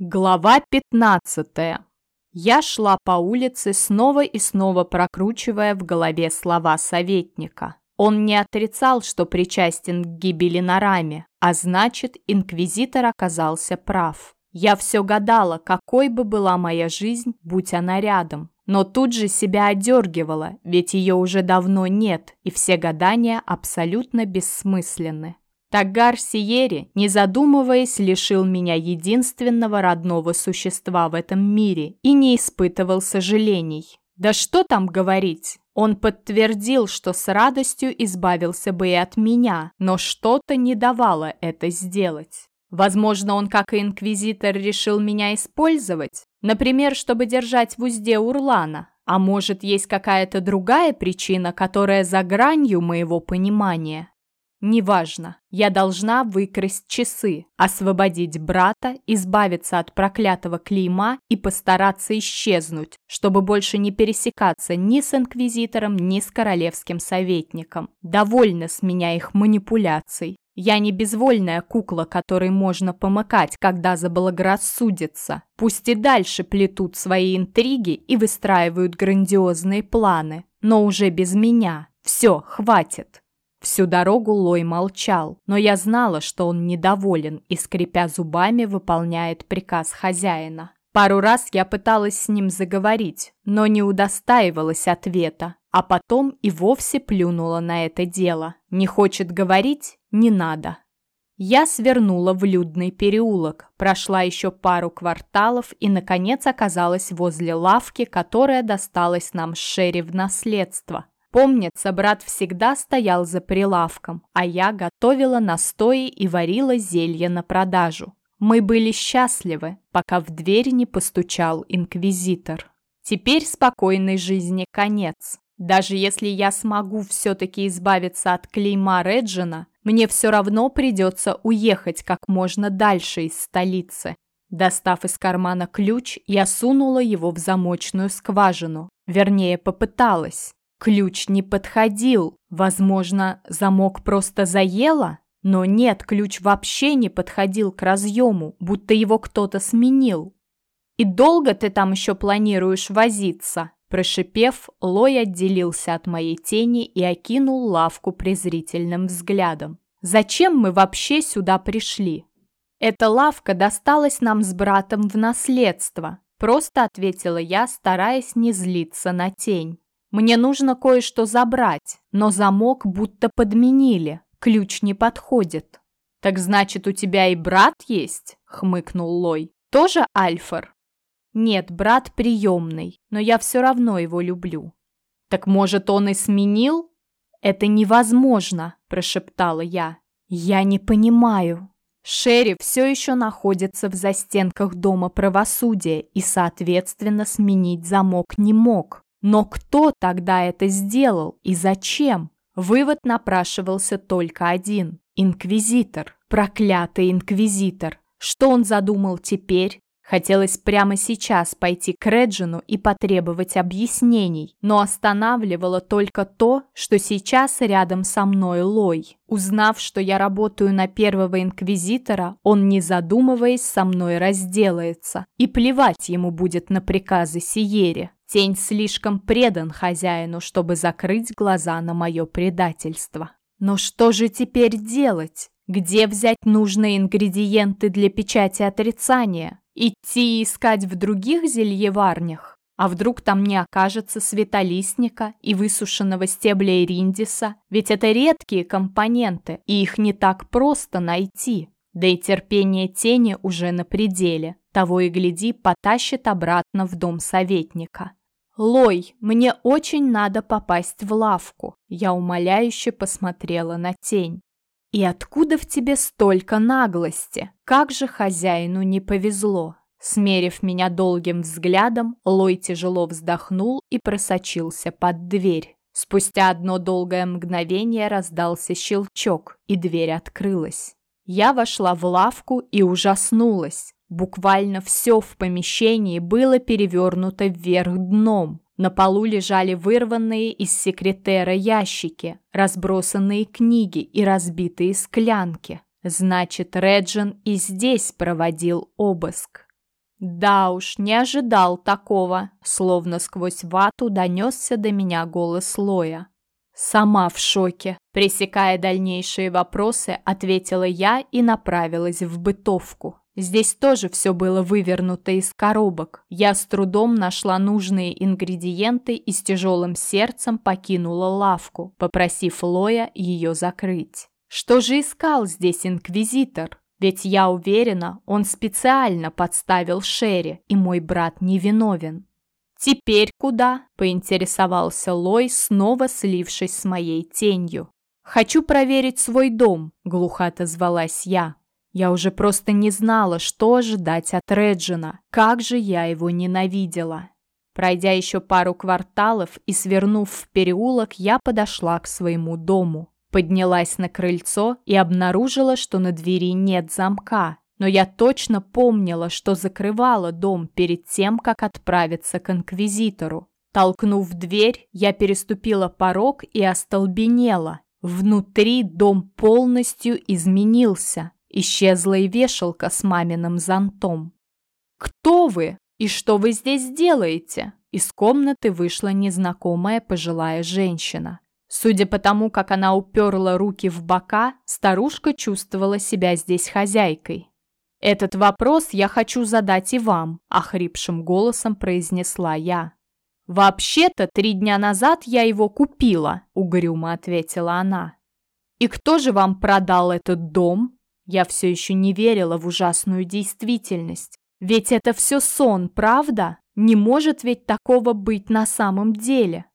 Глава 15. Я шла по улице, снова и снова прокручивая в голове слова советника. Он не отрицал, что причастен к гибели на раме, а значит, инквизитор оказался прав. Я все гадала, какой бы была моя жизнь, будь она рядом. Но тут же себя одергивала, ведь ее уже давно нет, и все гадания абсолютно бессмысленны. Тагар Сиери, не задумываясь, лишил меня единственного родного существа в этом мире и не испытывал сожалений. Да что там говорить? Он подтвердил, что с радостью избавился бы и от меня, но что-то не давало это сделать. Возможно, он, как и инквизитор, решил меня использовать? Например, чтобы держать в узде Урлана? А может, есть какая-то другая причина, которая за гранью моего понимания? Неважно, я должна выкрасть часы, освободить брата, избавиться от проклятого клейма и постараться исчезнуть, чтобы больше не пересекаться ни с инквизитором, ни с королевским советником. Довольно с меня их манипуляций. Я не безвольная кукла, которой можно помыкать, когда заблагорассудится. Пусть и дальше плетут свои интриги и выстраивают грандиозные планы, но уже без меня. Все, хватит. Всю дорогу Лой молчал, но я знала, что он недоволен и, скрипя зубами, выполняет приказ хозяина. Пару раз я пыталась с ним заговорить, но не удостаивалась ответа, а потом и вовсе плюнула на это дело. Не хочет говорить – не надо. Я свернула в людный переулок, прошла еще пару кварталов и, наконец, оказалась возле лавки, которая досталась нам с Шерри в наследство. Помнится, брат всегда стоял за прилавком, а я готовила настои и варила зелье на продажу. Мы были счастливы, пока в дверь не постучал инквизитор. Теперь спокойной жизни конец. Даже если я смогу все-таки избавиться от клейма Реджина, мне все равно придется уехать как можно дальше из столицы. Достав из кармана ключ, я сунула его в замочную скважину. Вернее, попыталась. Ключ не подходил. Возможно, замок просто заело? Но нет, ключ вообще не подходил к разъему, будто его кто-то сменил. «И долго ты там еще планируешь возиться?» Прошипев, Лой отделился от моей тени и окинул лавку презрительным взглядом. «Зачем мы вообще сюда пришли?» «Эта лавка досталась нам с братом в наследство», просто ответила я, стараясь не злиться на тень. Мне нужно кое-что забрать, но замок будто подменили, ключ не подходит. Так значит, у тебя и брат есть? хмыкнул Лой. Тоже Альфар? Нет, брат приемный, но я все равно его люблю. Так может, он и сменил? Это невозможно, прошептала я. Я не понимаю. Шерри все еще находится в застенках Дома правосудия и, соответственно, сменить замок не мог. Но кто тогда это сделал и зачем? Вывод напрашивался только один – инквизитор, проклятый инквизитор. Что он задумал теперь? Хотелось прямо сейчас пойти к Реджину и потребовать объяснений, но останавливало только то, что сейчас рядом со мной Лой. Узнав, что я работаю на первого инквизитора, он, не задумываясь, со мной разделается. И плевать ему будет на приказы Сиере. Тень слишком предан хозяину, чтобы закрыть глаза на мое предательство. Но что же теперь делать? Где взять нужные ингредиенты для печати отрицания? Идти искать в других зельеварнях? А вдруг там не окажется светолистника и высушенного стебля ириндиса? Ведь это редкие компоненты, и их не так просто найти. Да и терпение тени уже на пределе. Того и гляди, потащит обратно в дом советника. «Лой, мне очень надо попасть в лавку», я умоляюще посмотрела на тень. И откуда в тебе столько наглости? Как же хозяину не повезло? Смерив меня долгим взглядом, Лой тяжело вздохнул и просочился под дверь. Спустя одно долгое мгновение раздался щелчок, и дверь открылась. Я вошла в лавку и ужаснулась. Буквально все в помещении было перевернуто вверх дном. На полу лежали вырванные из секретера ящики, разбросанные книги и разбитые склянки. Значит, Реджин и здесь проводил обыск. Да уж, не ожидал такого, словно сквозь вату донесся до меня голос Лоя. Сама в шоке. Пресекая дальнейшие вопросы, ответила я и направилась в бытовку. Здесь тоже все было вывернуто из коробок. Я с трудом нашла нужные ингредиенты и с тяжелым сердцем покинула лавку, попросив Лоя ее закрыть. Что же искал здесь инквизитор? Ведь я уверена, он специально подставил Шерри, и мой брат невиновен. «Теперь куда?» – поинтересовался Лой, снова слившись с моей тенью. «Хочу проверить свой дом», – глухо отозвалась я. Я уже просто не знала, что ожидать от Реджина. Как же я его ненавидела. Пройдя еще пару кварталов и свернув в переулок, я подошла к своему дому. Поднялась на крыльцо и обнаружила, что на двери нет замка. Но я точно помнила, что закрывала дом перед тем, как отправиться к инквизитору. Толкнув дверь, я переступила порог и остолбенела. Внутри дом полностью изменился. Исчезла и вешалка с маминым зонтом. «Кто вы? И что вы здесь делаете?» Из комнаты вышла незнакомая пожилая женщина. Судя по тому, как она уперла руки в бока, старушка чувствовала себя здесь хозяйкой. «Этот вопрос я хочу задать и вам», – охрипшим голосом произнесла я. «Вообще-то три дня назад я его купила», – угрюмо ответила она. «И кто же вам продал этот дом?» Я все еще не верила в ужасную действительность. Ведь это все сон, правда? Не может ведь такого быть на самом деле.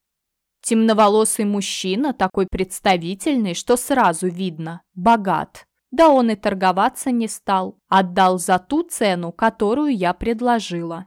Темноволосый мужчина, такой представительный, что сразу видно, богат. Да он и торговаться не стал, отдал за ту цену, которую я предложила.